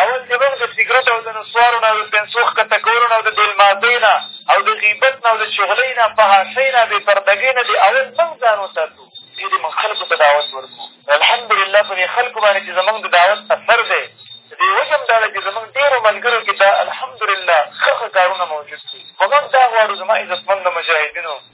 اول دې موږ د سګرټو او د نسوارو نه او د پنسو ښکته کولو نه او د بېلمازۍ نه او د غیبت نه او د چغلۍ نه، فحاشۍ نه، بې پردګۍ نه دې اول موږ ځان وساتو، بیا دې موږ خلکو ته دعوت ورکړو. الحمدلله په دې خلکو باندې چې زموږ د دعوت اثر دی، د دې وجه هم دا ده چې زموږ ډېرو ملګرو کښې دا الحمدلله ښه ښه کارونه موجود دي، خو موږ دا غواړو زما عزتمندو مجاهدینو!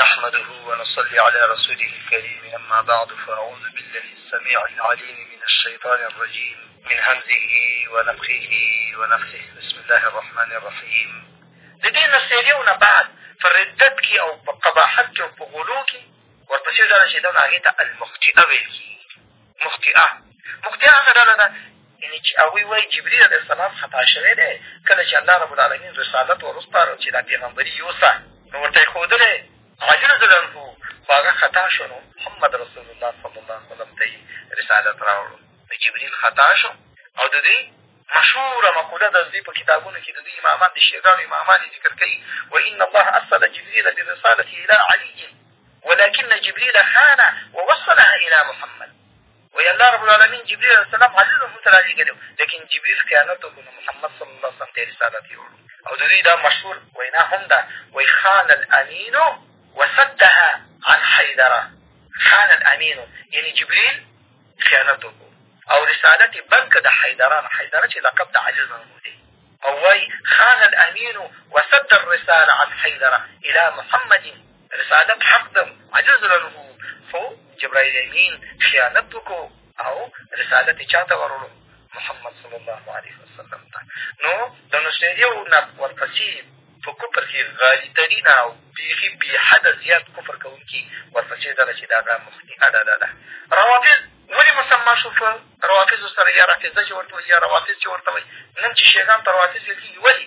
نحمده ونصلي على رسوله الكريم أما بعد فأعوذ بالله السميع العليم من الشيطان الرجيم من همزه ونفخه ونفسه بسم الله الرحمن الرحيم د دې نسلیو نه بعد په ردت کښې او په قباحت کښې او په غلو کښې ورپسې ډله چې ده نو هغې ته المخطئه ویل کېږي مخطئه، مخطئه هغه ډله ده یعنې چې هغوی وایي جبریل علیه السلام خطا شوی دی کله چې الله رب العالمین رسالت ور وسپاره چې دا پېغمبري یوسه نو ورته یې ښودلی علي رضی الله عنه خو هغه خطا شو نو محمد رسول الله صلی الله علیه وسلم ته یې رسالت راوړو نو جبریل خطا شو او د دوی مشهوره مقوله ده دوی په کتابونو کښې د دوی امامان د شیعګانو امامان یې ذکر کوي وان الله ارسل جبریل برسالته الی علی ولكن جبريل خان ووصلها إلى محمد وی الله رب العالمین جبریل علیه السلام علی نوح ته رالیږلی لیکن جبریل خیانت وکړو نو محمد صلی الله وسلم ته یې رسالت یوړو او د دوی دا مشهور وینا هم ده وایي خان الامین وصدها عن حیدره خان الامین یعنې جبریل خیانت وکړو او رسالت یې بند که د حیدره نه حیدره چې لقب د عجز نوم دی او وایي خان الامین وصد الرساله عن حیدره الى محمد رسالت حق دم عجز لره خو جبرائیل امین خیانت وکړو او رسالت یې چا ته ورولو محمد صلی الله علیه وسلم ته نو د نصیري او ورپسې په کفر کښې غالیترین او بیخي بې حده زیات کفر کوونکي ورپسې ډله چې د هغه مخکې عداله ده روافظ ولې مسما شو په روافظو سره یا رافظه چې ورته وایي یا روافظ چې ورته وایي نن چې شیګان ته روافظ ویل کېږي ولې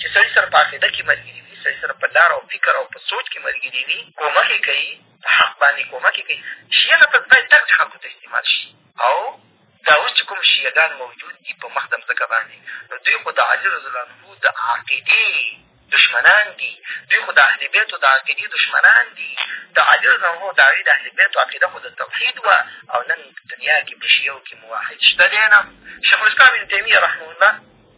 چې سړي سره په عقیده کښې ملګري وي، سړي سره په لار او فکر او په سوچ کښې ملګري وي، کومک یې کوي، په حق باندې کومک یې کوي. شیعه لفظ باید داسې خلکو ته استعمال شي او دا اوس چې کوم شیعه ګان موجود دي په مخ د مځکه باندې، نو دوی خو د علي رضی الله عنه د عقیدې دشمنان دي دوی خو د اهل بیتو د عقیدې دشمنان دي د علي رض عنه د هغوی د اهل بیتو عقیده خو د توحید وه او نن دنیا کښې په شیعو کښې موحد شته دی نه شیخ الاسلام ابن تیمیه رحمه الله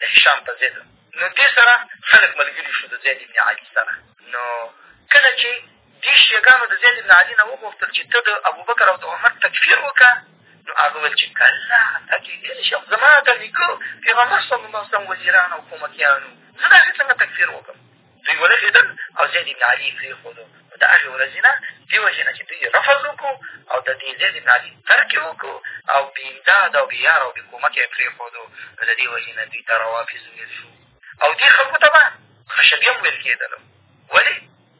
د هشام په ضد نو دې سره خلک ملګري شو د زید ابن علي سره نو کله چې دې شیګانو د زید ابن علي نه وغوښتل چې ته د ابوبکر او د عمر تکفیر وکړه نو هغه ویل چې کله دا کېدلی شي زما د نیکه پیغمبر صلی الله وسلم وزیران او کومکیانو زه د هغې څنګه تکفیر وکړم دوی ولګېدل او زید ابن علي یې پرېښودو نو د هغې ورځې نه دې وجې نه چې دوی یې رفض وکړو او د دې زید ابن علي ترک یې وکړو او بې امداده او بې یاره او بې کومکه یې پرېښودو نو د دې وجې نه دوی ته روافظ ویل شو او دې خلکو ته به خشبي هم ویل کېدلو ولې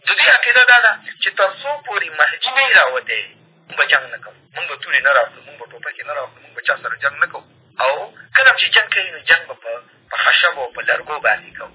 د دوی عقیده دا ده چې تر څو پورې مهدي نه یې راوتی مونږ به جنګ نه کوو مونږ به تورې نه راخلو مونږ به ټوپکې نه راخلو مونږ به چا سره جنګ نه کوو او کله هم چې جنګ کوي نو جنګ به په خشبو او په لرګو باندې کوو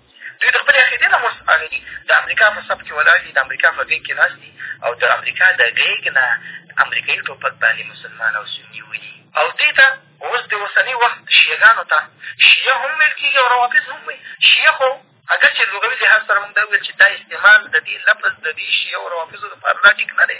دوی د خپلې عقیدې نه مستعانه دي د امریکا په صف کښې ولاړ دي د امریکا په غېږ کښې ناست دي او د امریکا د غېږ نه امریکايي ټوپک باندې مسلمان او سني ولي او دې ته اوس د اوسني وخت شیعه ګانو ته شیعه هم ویل کېږي او روافظ هم وایي شیعه خو اګر چې لغوي لحاظ سره مونږ دا وویل چې دا استعمال د دې لفظ د دې شیعه او روافظو لپاره دا ټیک نه دی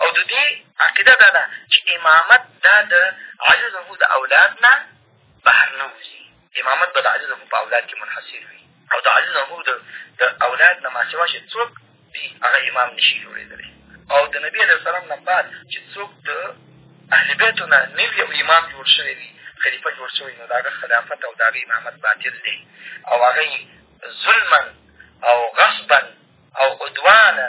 او د دې عقیده دا ده چې امامت دا د علي رضه د اولاد نه بهر نه وځي امامت به د علي رضه په اولاد کښې منحصر وي او د علي رضه د د اولاد نه ماسوا چې څوک دي هغه امام نه شي جوړېدلی او د نبي علیه السلام نه بعد چې څوک د اهل بیتو نه نوي یو امام جوړ شوی وي خلیفه جوړ شوی نو د هغه خلافت او د هغه امامت باطل دی او هغه ظلما او غصبا او عدوانا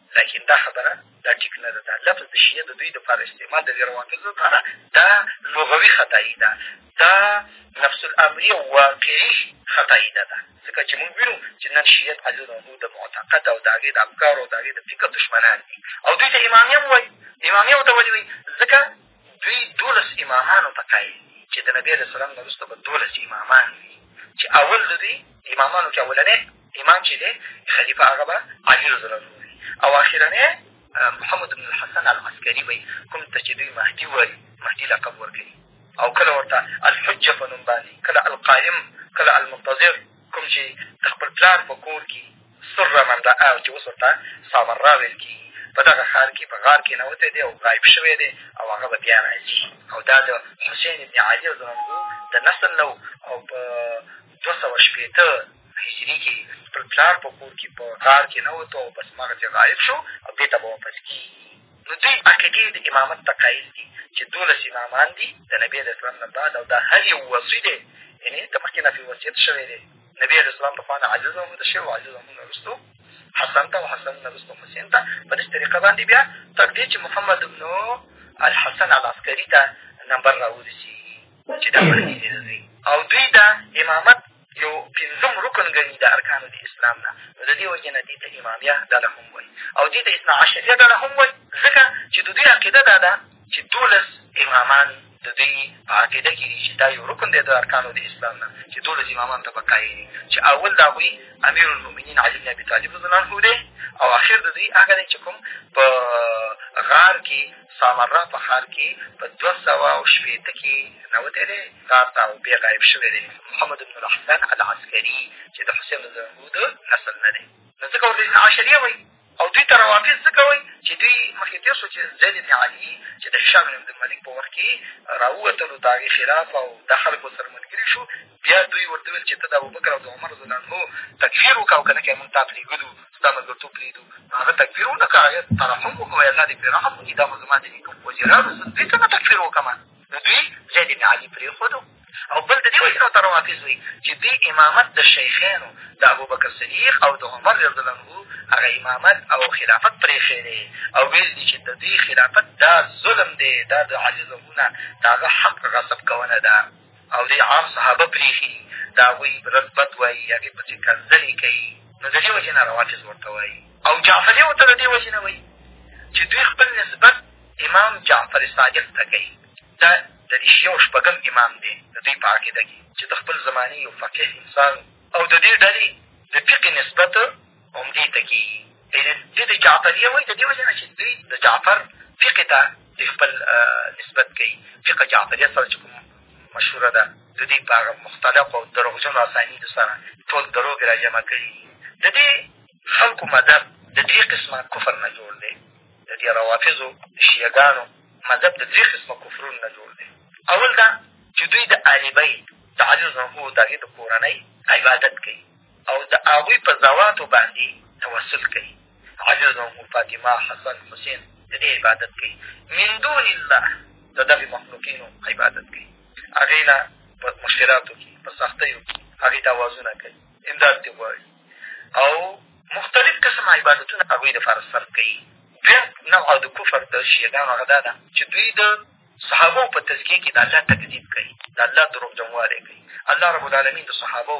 لکن دا خبره دا ټیک نه ده دا لفظ د شیعه د دوی دپاره استعمال د دې روافظو دپاره دا لغوي خطایي ده دا نفس الامري او واقعي خطایي ده ده ځکه چې مونږ وینو چې نن شیعت علي رضو د معتقد او د هغې د افکارو او د هغې د فکر دښمنان دي او دوی ته امامیه هم وایي امامیه ورته ولې وایي ځکه دوی دولس امامانو ته قایل دي چې د نبي علیه السلام نه وروسته به دولس امامان وي چې اول د دوی امامانو کې اولنی امام چې دی خلیفه هغه به علي رض وي او اخرنی محمد بن الحسن العسکري وي کوم ته چې دوی مهدي وایي مهدي لقب ورکوي او کله ورته الحجه په نوم باندې کله القایم کله المنتظر کوم چې د خپل پلار په کور کي سره منده او چې اوس ورته سامرا ویل کېږي په دغه ښار کي په غار کې نوتی دی او غایب شوی دی او هغه به بیا را ځي او دا د حسین ابن علي او زمنګو د نسل نه او په دوه سوه شپېته هجري کي خپل پلار په کور کي په غار کي نوتو او بس هماغسې غایب شو او دې ته به واپس کېږي نو دوی عقیدې د امامت ته قایل دي چې دولس امامان دي د نبي علیه اسلام نه بعد او دا هر یو وصي دی یعنې د مخکې نه پرې وصیت شوی دی نبي علیه اسلام په خوا نه عزیز محمود شوی او عزیز محمود نه وروستو حسن ته او حسن نه وروستو حسین ته په داسې طریقه باندې بیا تر دې چې محمد بنو الحسن العسکري ته نمبر را ورسېږي چې دا مخکې دی او دوی دا امامت یو پېنځم رکن ګڼي د ارکانو د اسلام نه نو د دې وجې نه دې ته امامیه ډله هم وایي او دې ته اثنا عشریه ډله هم وایي ځکه چې د دوی عقیده دا ده چې دولس امامان د دوی په عقیده کښې دي چې دا یو رکن دی د ارکانو د اسلام نه چې دولس امامان ته به قایل دي چې اول د هغوی امیر المؤمنین علی بن ابي طالب رضالله عنه دی او اخر د دوی هغه دی چې کوم په غار کې سامرا په ښار کې په دوه سوه او شپېته کې ننوتی دی ښار ته او بیا غایب شوی دی محمد بن الحسن العسکري چې د حسین رضی الله د نسل نه دی نو ځکه ورته اثنا عشریه وایي او دوی ته روافظ ځکه وایي چې دوی مخکې تېر شو چې زید بن علي چې د هشام بن عبدالملک په وخت کې را ووتلو د هغې خلاف او د خلکو سره ملګري شو بیا دوی ورته وویل چې ته د ابوبکر او د عمر رضالله تکفیر وکړه او که نه کړې مونږ تا پرېږدو ستا ملګرتوب پرېږدو هغه تکفیر ونه کړه هغه ترحم وکړو وایي الله دې پرې رحم وکړي دا خو زما د نیکه وزیرانو زه دوی څنګه تکفیر وکړم نو دوی زید بن علي پرېښودو او بل د دې وجې راته روافظ وایي چې دې امامت د شیخینو د ابوبکر صدیق او د عمر رضالله هغه امامت او خلافت پرېښی دی او ویل دي چې د دې خلافت دا ظلم دی دا د علي ظهونه د هغه حق غصب کونه ده او دوی عام صحابه پرېښي، د هغوی رد بد وایي، هغې پسې کنځلې کوي، نو د دې وجې نه روافظ ورته وایي او جعفري ورته د دې وجې نه وایي چې دوی خپل نسبت امام جعفر صادق ته کوي دا د دې شیعو شپږم امام دی د دوی په عقیده کې چې د خپل زمانې یو فقیه انسان او د دې ډلې د فقې نسبت عمدې ته کېږي یعنې دې ته جعفریه وایي د دې وجې نه چې دوی د جعفر فقې ته دوی خپل نسبت کوي فقه جعفریه سره چې کوم مشهوره ده د دوی په هغه مختلقو او دروغجنو اسانیدو سره ټول دروغ یې را جمع کړي د دې خلکو مذهب د درې قسمه کفر نه جوړ دی د دې روافظو شیعګانو مذهب د درې قسمه کفرونو نه جوړ دی اول دا چې دوی د عالبۍ د علي رضالهو د هغې د کورنۍ عبادت کوي او د هغوی په ذواتو باندې توسل کوي علي رض فاطمه حسن حسین د دې عبادت کوي من دون الله د دغې مخلوقینو عبادت کوي هغې نه په مشکلاتو کښې په سختیو کښې هغې ته اوازونه کوي امداد دې غواړي او مختلف قسم عبادتونه هغوی دپاره صرف کوي بیا نوع د کفر د شیعګانو هغه دا ده چې دوی د صحابو په تذکیه کښې د الله تکذیب کوي د الله دروغجنوالی کوي الله رب العالمین د صحابو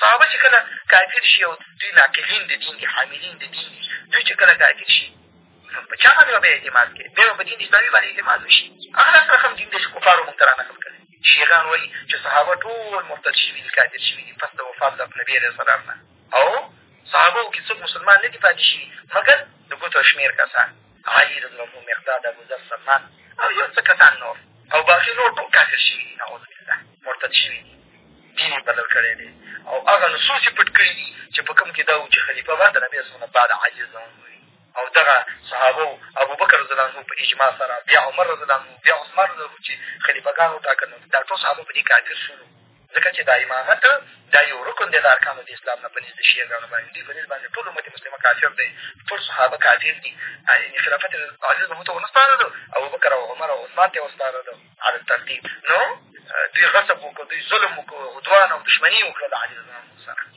صحابه چې کله کافر شي او دوی ناقلین د دین دي حاملین د دین دي دوی چې کله کافر شي نو په چا باندې به بیا اعتماد کوي بیا به په دین اسلامي باندې اعتماد وشي هغه سره هم دین دی چې کفارو مونږ ته را نقل کړی شیخان وایي چې صحابه ټول مرتد شوي دي کافر شوي دي پس د وفات د نبي علیه السلام نه او صحابو کښې څوک مسلمان نه دي پاتې شوي مګر د ګوتو شمېر کسان علي رض مقداد ابوذر سلمان او یو څه کسان نور او باقي نور ټول کافر شوي دي نعوذ بالله مرتد شوي دي دین یې بدل کړی دی او هغه نصوص یې پټ کړي دي چې په کوم کې دا وو چې خلیفه به د نبي اسلام نه بعد علي رض وي او دغه صحابه وو ابوبکر رض په اجماع سره بیا عمر رض بیا عثمان رض چې خلیفه ګان وټاکل دا ټول صحابه په دې کافر شولو ځکه چې دا امامت دا یو رکن دی د ارکانو د اسلام نه په نزد شیعه ګانو باندې دوی په نزد باندې ټول امت مسلمه کافر دی ټول صحابه کافر دي یعنې خلافت عزیز به ته ونه سپارلو ابوبکر او عمر او عثمان ته یې وسپارلو على الترتیب نو دوی غصب وکړو دوی ظلم وکړو عدوان او دښمني یې وکړه د علي رضالله سره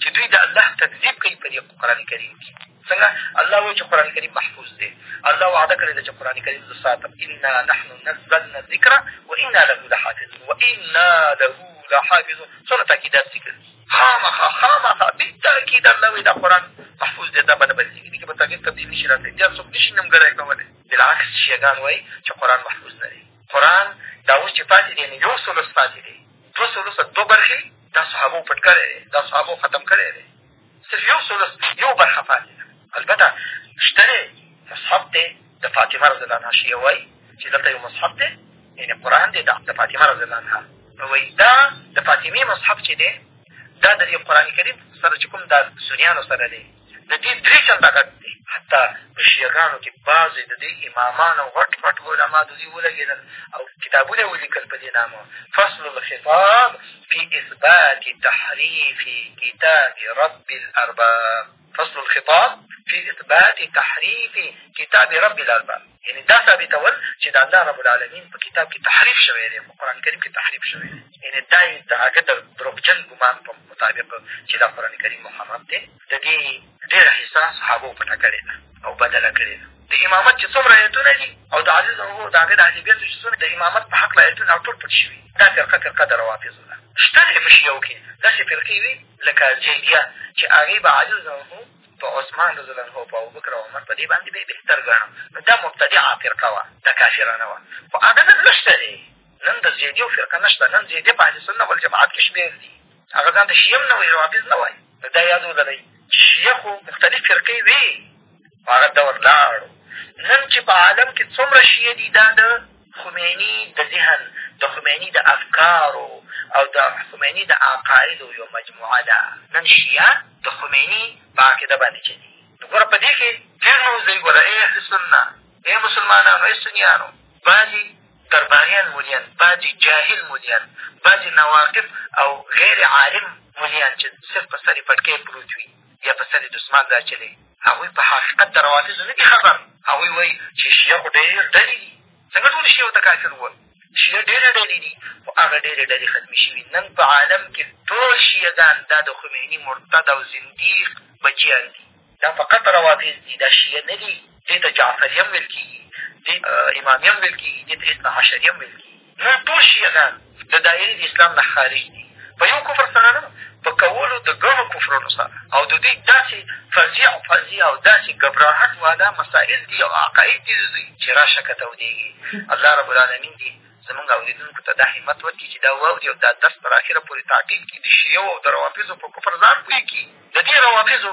چې دوی د الله تکذیب کوي په دې قرآن کریم کښې څنګه الله وایي چې قرآن کریم محفوظ دی الله وعده کړې ده چې قرآن کریم زه ساتم انا نحن نزلنا الذکر و انا له لحافظون و انا له لحافظون څومره تاکیدات ذکر خامخا خامخا بالتاکید الله وایي دا قرآن محفوظ دی دا به نه بدلېږي دې کښې به تغیر تبدیل نه شي راتلی بیا څوک نه شي نیمګړی کولی بالعکس شیګان وایي چې قرآن محفوظ نه دی قرآن دا اوس چې پاتې دی نو یو ثلث پاتې دی دوه ثلثه دوه برخې دا صحابو پټ کړی دی دا صحابو ختم کړی دی صرف یو ثلث یو برخه پاتې ده البته شته دی مصحف دی د فاطمه رضی الله عنها شیعه وایي چې دلته یو مصحف دی یعنې قرآن دی د فاطمه رضی الله عنها نو وایي دا د فاطمې مصحف چې دی دا د دې قرآن کریم سره چې کوم دا سنیانو سره دی د دې درې چنده غټ دی حتی په شیعه ګانو کښې بعضې د دې امامان او غټ غټ علما د دوی ولګېدل او کتابونه یې ولیکل په دې نامه فصل الخطاب فی اثبات تحریف کتاب رب الارباب فصل الخطاب فی اثبات تحریف کتاب رب الارباب یعنې دا ثابتول چې د الله رب العالمین په کتاب کښې تحریف شوی دی په قرآن کریم کښې تحریف شوی دی یعنې دا یې د هغه د دروغجن ګمان په مطابق چې دا قرآن کریم محرف دی د دې ډېره حصه صحابو پټه کړې ده او بدله کړې ده د امامت چې څومره ایتونه دي او د عزیز او د هغې د اهلیبیتو چې څونه د امامت په حقله ایتونه او ټول پټ شوي دا فرقه فرقه د روافظو ده شته دی په شیعو کښې داسې فرقې وي لکه جیدیه چې هغې به عزیز په عثمان رض او په ابوبکر او عمر په دې باندې به یې بهتر ګڼم نو دا مبتدعه فرقه وه دا کافرانه وه خو هغه نن نشته دی نن د زیدیو فرقه نشته نن زیدې په اهلسنه والجماعت کښې شمېر دي هغه ځان ته شیه هم نه وایي روابظ نه وایي نو دا یاد ولرئ چې شیه خو مختلف فرقې وې هغه دور لاړو نن چې په عالم کې څومره شیه دي دا د خمیني د ذهن، د خمیني د افکارو او د خمیني د عقایدو یوه مجموعه ده. نن شیعه د خمیني په عقیده باندې جنګېږي. نو ګوره په دې کښې ډېر نوز دی. ګوره ای اهل سنه، ای مسلمانانو، ای سنیانو، بعضې درباریان ملیان، بعضې جاهل ملیان، بعضې نواقف او غیر عالم ملیان چې صرف په سر یې پټکی پروت وي، بیا په سر یې دسمال ده اچلې هغوی په حقیقت د روافضو نه دي خبر هغوی وایي چې شیعه خو ډېر ډلې دي څنګه ټولو شیعو ته کافر ووایو شیعه ډېرې ډلې دي خو هغه ډېرې ډلې ختمې شوي نن په عالم کې ټول شیعهګان دا د خمیني مرتد او زندیق بچیان دي دا فقط روافظ دي دا شیعه نه دي دې ته جعفري هم ویل کېږي، دې ته امامي هم ویل کېږي، دې ته اثنا عشري هم ویل کېږي. نور ټول شیعهګان د دایرې د اسلام نه خارج دي، په یو کفر سره نه، په کولو د ګڼو کفرونو سره او د دوی داسې فرضیه او فرضیه او داسې ګبراهټ والا مسایل دي او عقاید دي د دوی چې راشه که تودېږي. الله رب العالمین دې زمونږ اورېدونکو ته دا همت ورکړي چې دا واوري او دا درس تر اخره پورې تعقیب کړي، د شیعو او د روافظو په کفر ځان پوه کړي، د دې روافظو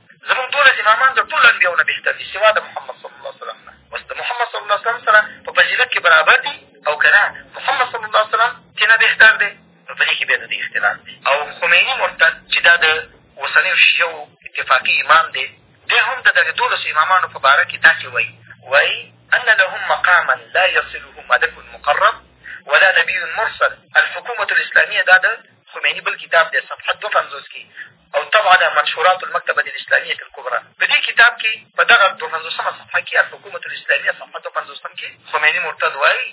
زمونږ ټول امامان د ټولو انبیاو نه بهتر دي سوا د محمد صلی الله وسلم نه اوس د محمد صلی الله وسلم سره په فضیلت کښې برابر دي او که نه محمد صلی الله وسلم چې نه بهتر دی نو په دې کښې بیا د دې اختلاف دی او خمیني مرتد چې دا د اوسنیو شیعو اتفاقي امام دی دی هم د دغې دولسو امامانو په باره کښې داسې وایي وایي ان لهم مقاما لا یصله ملک مقرب ولا نبي مرسل الحکومة الاسلاميه دا د خمیني بل کتاب دی صفحه دوه پنځوس کښې او طبعا منشورات المکتبة الاسلامیة الکبری په دې کتاب کښې په دغه دوه پنځوسمه صفحه کښې الحکومة الاسلامیة صفحه دوه پنځوسم کښې خمیني مرتد وایي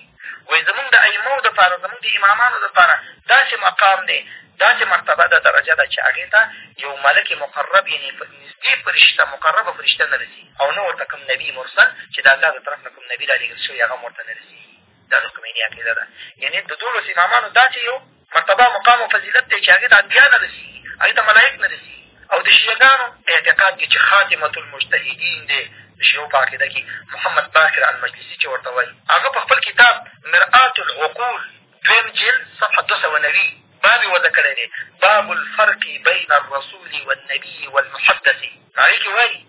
وایي زمونږ د ائمو دپاره زمونږ د امامانو دپاره داسې مقام دی داسې مرتبه ده درجه ده چې هغې ته یو ملک مقرب یعنې نږدې فرشته مقربه فرشته نه رسېږي او نه ورته کوم نبي مرسل چې د الله د طرف نه کوم نبي را لېږل شوی هغه هم ورته نه رسېږي دا د خمیني عقیده ده یعنې د دولس امامانو داسې یو مرتبه او مقام او فضیلت دی چې هغې ته انبیا نه رسېږي هغې ته ملایک نه رسېږي او د شیعګانو اعتقاد کې چې خاتمة المجتهدین دی د شیعو په عقیده کې محمد باقر المجلسي چې ورته وایي هغه په خپل کتاب مرآت العقول دویم جلد صفحه دوه سوه نوي باب یې وضع کړی دی باب الفرق بین الرسول والنبي والمحدث هغې کښې وایي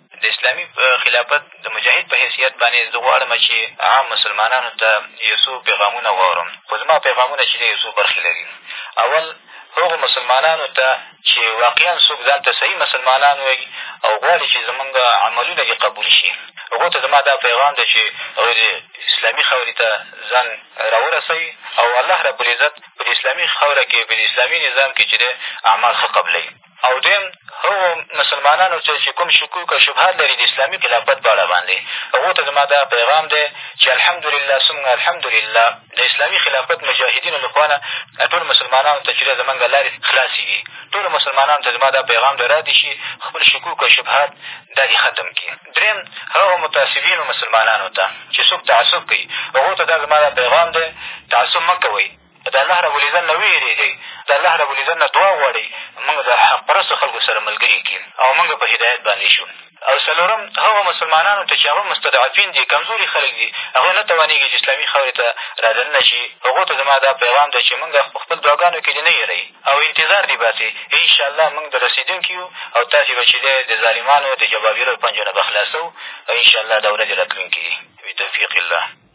د اسلامي خلافت د مجاهد په حیثیت باندې زه غواړم چې عام مسلمانانو ته یو څو پیغامونه واورم خو زما پیغامونه چې دی یو څو برخې لري اول هغو مسلمانانو ته چې واقعا څوک ځان ته صحیح مسلمانان وایي او غواړي چې زمونږ عملونه دې قبول شي هغو ته زما دا پیغام دی چې هغوی دې اسلامي خاورې ته ځان راورسوي او الله ربالعزت په دې اسلامي خاوره کښې په دې اسلامي نظام کښې چې دی اعمال ښه قبلوي او دویم هغو مسلمانانو ته چې کوم شکوک او شبهات لري د اسلامي خلافت په اړه باندې هغو ته زما دا پیغام دی چې الحمدلله ثم الحمدلله د اسلامي خلافت مجاهدینو له خوا نه ټولو مسلمانانو ته چې دی زمونږ لارې خلاصې دي ټولو مسلمانانو ته زما دا پیغام دی را دي شي خپل شکوک او شبهات دا دې ختم کړي درېیم هغو متعصبینو مسلمانانو ته چې څوک تعصب کوي هغو ته دا زما دا پیغام دی تعصب مه کوئ د الله رب العزت نه ووېرېږئ، د الله رب العزت نه دعا وغواړئ، مونږ د حق پرستو خلکو سره ملګري کړي او مونږ په هدایت باندې شو. او څلورم، هغو مسلمانانو ته چې هغوی مستضعفین دي، کمزوري خلک دي، هغوی نه توانېږي چې اسلامي خاورې ته را دننه شي، هغو ته زما دا پیغام دی چې مونږ په خپلو دعاګانو کې دې نه هېروئ او انتظار دې باسئ، ان شاء الله مونږ در رسېدونکي یو او تاسې به چې دی د ظالمانو د جبابرو له پنجو نه به خلاصوو او ان شاء الله دا ورځې راتلونکې دي. بتوفیق الله.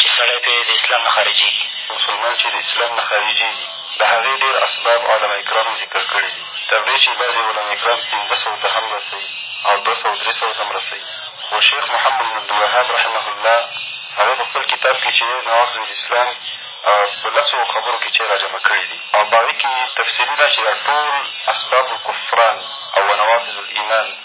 چې سړی پرې د اسلام نه خارجېږي. مسلمان چې د اسلام نه خارجېږي، د هغې ډېر اسباب علماء کرامو ذکر کړي دي، تر دې چې بعضې علماء کرام پېنځه سوو ته هم رسوي او دوه سوو درې سوو ته هم رسوي، خو شیخ محمد بن عبدالوهاب رحمه الله هغه په خپل کتاب کښې چې دی نواقض الاسلام په لسو خبرو کښې چای را جمع کړي دي او په هغې کښې تفصیلي دا چې دا ټول اسباب الکفران او ونواقض الایمان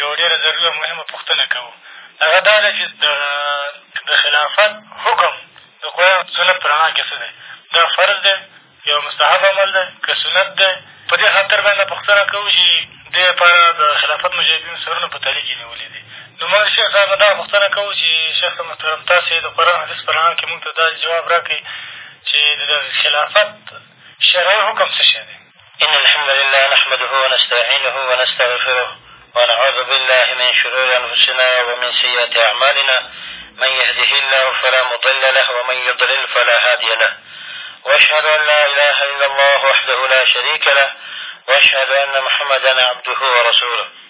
یوه ډېره ضروري او مهمه پوښتنه کوو، هغه دا ده چې د د خلافت حکم د قرآن او سنت په رڼا کښې څه دی؟ دا فرض دی؟ یو مستحب عمل دی؟ که سنت دی؟ په دې خاطر باندې پوښتنه کوو چې دې لپاره د خلافت مجاهدینو سرونه په تلي کښې نیولي دي. نو مونږ شیخ صاحب نه دغه پوښتنه کوو چې شیخ صاحب محترم تاسې د قرآن حدیث په رڼا کښې مونږ ته دا جواب راکړئ چې د خلافت شرعي حکم څه شی دی إن الحمد لله نحمده ونستعینه ونستغفره ونعوذ بالله من شرور أنفسنا ومن سیئات أعمالنا من يهده الله فلا مضل له ومن يضلل فلا هادي له وأشهد أن لا إله إلا الله وحده لا شريك له وأشهد أن محمدا عبده ورسوله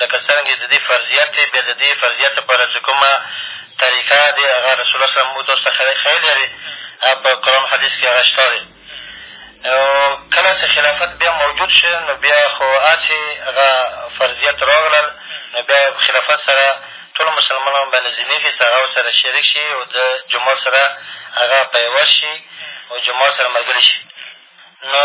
لکه څرنګه چې د دې فرضیت دی، بیا د دې فرضیت لپاره چې کومه طریقه دی، هغه رسول الله صلی الله علیه وسلم مونږ ته اوس تخیل ښییلې ده، هغه په قرآن حدیث کښې هغه شته دی او کله چې خلافت بیا موجود شو، نو بیا خو هسې هغه فرضیت راغلل، نو بیا یې په خلافت سره ټولو مسلمانانو باندې ذمې کړې چې هغه ورسره شریک شي او د جومات سره هغه پیوست شي او جومات سره ملګري شي. نو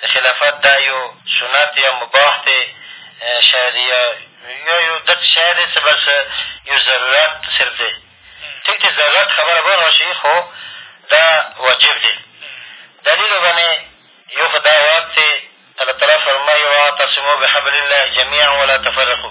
د خلافت دا یو سنت دی او مباح دی شاید یا یا یو داسې شی دی چې بس یو ضرورت صرف دی ټیک دی ضرورت خبره به راشي خو دا واجب دی دلیل باندې یو خو دا یاد دی الله تعالی فرمایي واعتصمو بحبل الله جمیعا ولا تفرقو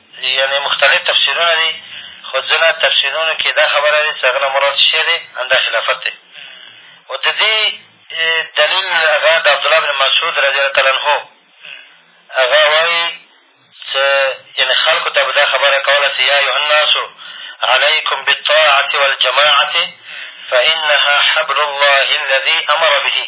یعنې مختلف تفسیرونه دي، خو ځنه تفسیرونو کښې دا خبره دې چې هغه نه مراد شیعه دې ان دا خلافت دې او د دې دلیل هغه د عبدالله بن مسعود رضی الله تعالی عنه هغه وایي چې یعنې خلکو ته به دا خبره کوله چې یا ایها الناس علیکم بالطاعة والجماعة فإنها حبل الله الذي أمر به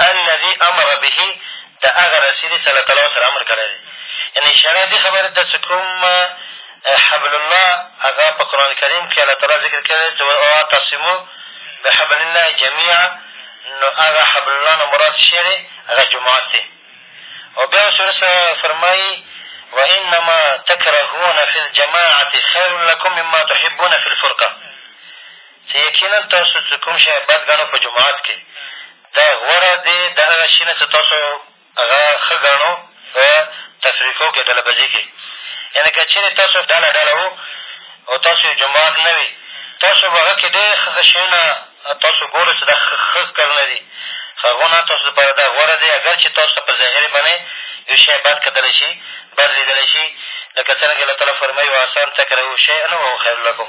الذي امر به د هغه رسي دي چې الله تعالی ورسره امر کړی دی یعنې اشاره دې خبرې ته چې کوم حبل الله هغه په قرآن کریم کښې الله تعالی ذکر کړی دی چې واعتصمو بحبل الله جمیعا نو هغه حبل الله نه مراد څه دی هغه جماعت دی او بیا سورت سره فرمایي وانما تکرهون فی الجماعة خیر لکم مما تحبون فی الفرقه چې یقینا تاسو چې کوم شی بد ګڼو په جماعت کښې دا غوره دی د هغه شي نه چې تاسو هغه ښه ګڼو په تفریقو کښې ډله بندي کښې یعنې که چېرې تاسو ډله ډله وو او تاسو یو جماعت نه وي تاسو به هغه کښې ډېر ښه ښه شیونه تاسو ګورئ چې دا ښه کارونه دي هغونه تاسو لپاره دا غوره دی اګر چې تاسو ته په ظاهرې باندې یو شی بد کتلی شي بد لیدلی شي لکه څرنګه الله تعالی فرمایي وعسان تکرهو شیئا وهو خیر لکم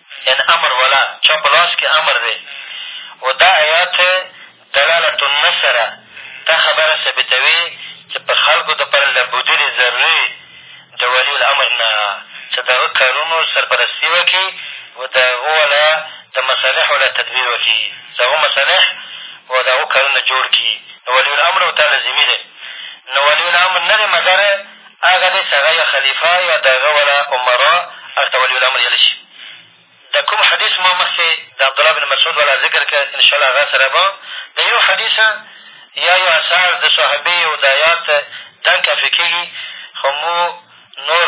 ان امر والا چا په لاس کښې امر دی او دا ایات دلالة النص سره دا خبره ثابتوې چې په خلکو دپاره له بودلې ضروري د ولي الامر نه چې د هغه کارونو سرپرستي وکړي او د هغو والا د مصالحو له تدبیر وکړي د هغو مصالح او د هغو کارونه جوړ کړي نو ولي الامر ورته لازمي دی نو ولي الامر نه دی مګر هغه دی چې هغه یا خلیفه یا د هغه والا امراء هغه ته ولي الامر ویلی شي د کوم حدیث ما مخکې د عبدالله بن مسعود والا ذکر کړ انشاءالله هغه سره به د یو حدیث یا یو اثر د صحابې او د ایات دنګ کافي کېږي خو موږ نور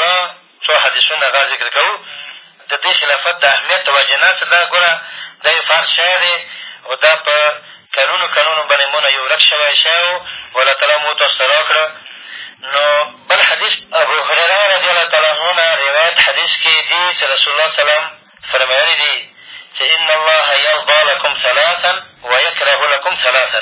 څو حدیثونه هغه ذکر کوو د دې خلافت د اهمیت د وجې نه چې دا ګوره دا یو فرض شی دی او دا په کلونو کلونو باندې مونه یو ورک شوی شی و او الله تعالی مو تاسو ته را کړه نو بل حدیث ابوهریره رضی الله تعالی عنه نه روایت حدیث کې دي چې رسول الله سلام فرمایلي دي چې ان الله یرضا لکم ثلاثا ویکره لکم ثلاثا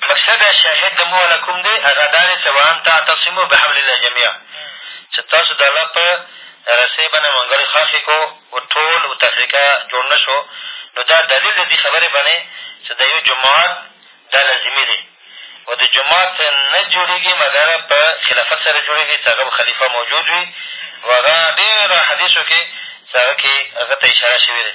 شپږ شاهد د مولا کوم دی؟ هغه دا دی چې وان تعتصمو بحبل الله جميعا چې تاسو د الله په رسۍ باندې منګړې خښې کو و ټول و تفریقه جوړ نه شو نو دا دلیل د دې خبرې باندې چې د یو جماعت دا لازمي دی و د جماعت نه جوړېږي مګر په خلافت سره جوړېږي چې هغه خلیفه موجود وي و هغه ډېرو حدیثو کښې چې هغه کښې هغه ته اشاره شوې ده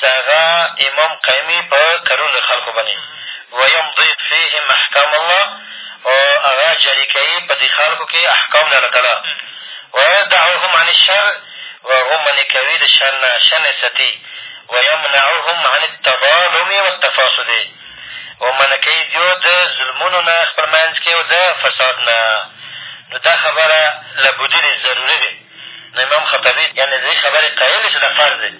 څغه امام قیمې په کرونده خلکو باندې ویم ضیق فیهم احکام الله او هغه جاري کوي په دې خلکو کښې احکام د الله تعالی ویدعوهم عن الشر او هغه منع کوي د شر نه شر نه ستي ویمنعهم عن التظالم والتفاسد او منع کوي دیو د ظلمونو نه خپل منځ کښې او د فساد نه نو دا خبره لبودي دی ضروري دی نو امام خطبي یعنې د دې خبرې قایل دی چې دا فرض دی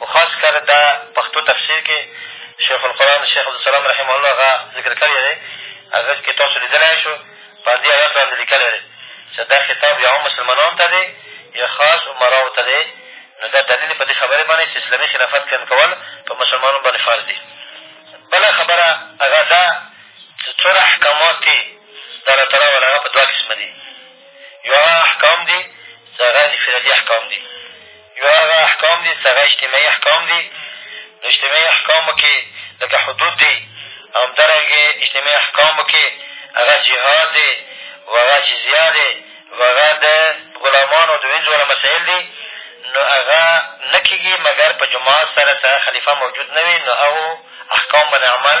په خاص کر دا پښتو تفسیر کښې شیخ القرآن شیخ عبدالسلام رحمه الله هغه ذکر کړی دی هغه کښې تاسو لیدلای شو په همدې آیات باندې لیکلی دی چې دا خطاب یا هم مسلمانانو ته دی یا خاص عمراو ته دی نو دا دلیل په دې خبرې باندې چې اسلامي خلافت قایم کول په مسلمانانو باندې فرض دي بله خبره هغه دا چې څومره احکامات دي د الله تعالی والا هغه په دوه قسمه دي یو هغه احکام دي چې هغه انفرادي احکام دي یو هغه احکام دي چې هغه اجتماعي احکام دي نو اجتماعي احکامو کښې لکه حدود دي همدارنګې اجتماعي احکامو کښې هغه جهاد دی و هغه جزیه دی و هغه د غلامانو د وینځو والا مسایل دي نو هغه نه کېږي مګر په جماعت سره چې هغه خلیفه موجود نه وي نو هغو احکامو باندې عمل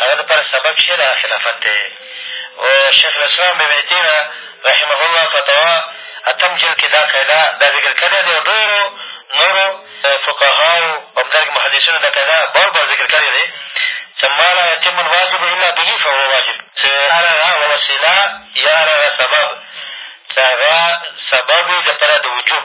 هغه دپاره سبب شی دغه خلافت دی او شیخ الاسلام ابن تیمیه رحمه الله فتاوا اتم جلد کښې دا قاعده دا ذکر کړې دی او ډېرو نورو فقهاو همدارنګه محدثینو دا قاعده بار بار ذکر کړې دی چې ما لا یتم الواجب الا به فهو واجب چې هر هغه وسیله یا هر هغه سبب چې هغه سبب وي دپاره د وجوب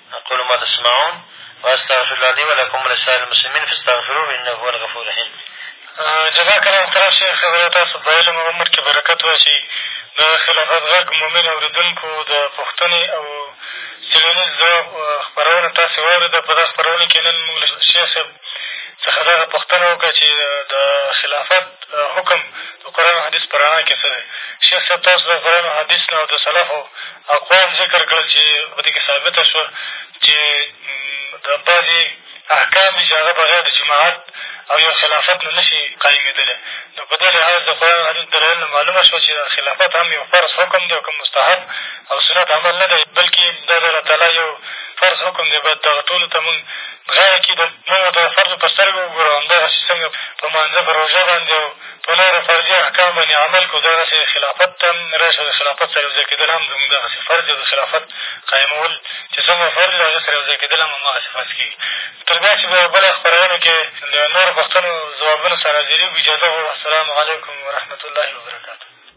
اقول ما تسمعون واستغفر الله لي ولکم ولسائر المسلمين فاستغفروه انه هو الغفور الرحيم جزاک الله محترم شیخ صاحب الله تاسو په علم او عمر کښې برکت واچوي د خلافت غږ مؤمن اورېدونکو د پوښتنې او څېړنیز ځواب خپرونه تاسې واورېده په دا خپرونه کښې نن موږ له شیخ صاحب څخه دغه پوښتنه وکړه چې د خلافت حکم د قرآن او حدیث په رڼا کښې څه دی شیخ صاحب تاسو د قرآن او حدیث نه او د سلفو اقوام ذکر کړل چې په دې کښې ثابته شوه چې دا بعضې احکام دي چې هغه بغیر د جماعت او یو خلافت نه نه شي قایمېدلی نو په دې لحاظ د قرآن حدیث دلایل نه معلومه شوه چې خلافت هم یو فرض حکم دی او که مستحب او سنت عمل نه دی بلکې دا د الله تعالی یو فرض حکم دی باید دغه ټولو ته مونږ غاړه کښېږدو مونږ ورته د فرضو په سترګه وګورو همدغسې څنګه په لمانځه په روژه باندې او په لاره فرضي احکام باندې عمل کړو، دغسې خلافت ته هم راشه او د خلافت سره یو ځای کېدل هم زموږ دغسې فرض دي او د خلافت قایمول چې څومره فرض دي د هغې سره یو ځای کېدل هم هماغسې فرض کېږي. تر بیا چې بیا بله خپرونه کې د نورو پوښتنو ځوابونو سره حاضرېږو اجازه غواړو السلام علیکم ورحمة الله وبرکاته.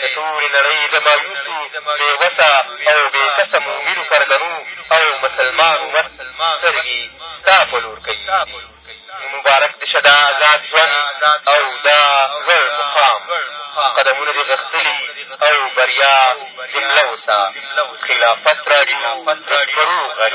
د ټولې نړۍ د مایوسو، بې وسه او بې کسه مؤمنو پرګنو او مسلمان امت سترګې ستا په لور کږېږي، نو مبارک دې شه دا ازاد ژوند او دا لوړ مقام، قدمونه دې غښتلي او بریا جمله اوسه. خلافت راډیو، د زمرو غږ.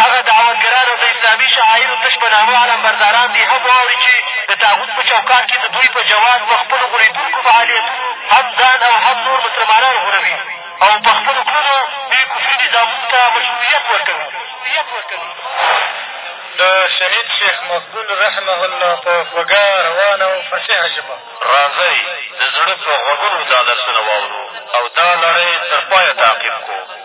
هغه دعوتګران او د اسلامي شعایرو تش په نامه علمبرداران دې هم واوري چې د طاغوت په چوکاټ کښې د دوی په جواز په خپلو غولېدونکو فعالیتونو هم ځان او هم نور مسلمانان غولوي او په خپلو کړنو دې کفري نظامونو ته مشروعیت ورکوي د شهید شیخ مقبول رحمه الله په خوږه روانه او فصیحه ژبه راځئ د زړه په غوږونو دا درسونه واورو او دا لړۍ تر پایه تعقیب کړو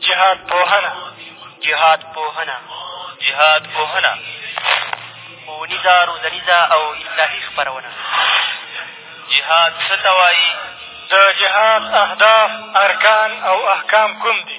جهاد پوهنه جهاد پوهنه جهاد پوهنه ښوونیزه روزنیزه او اصلاحي خپرونه جهاد څه ته وایي د جهاد اهداف ارکان او احکام کوم دي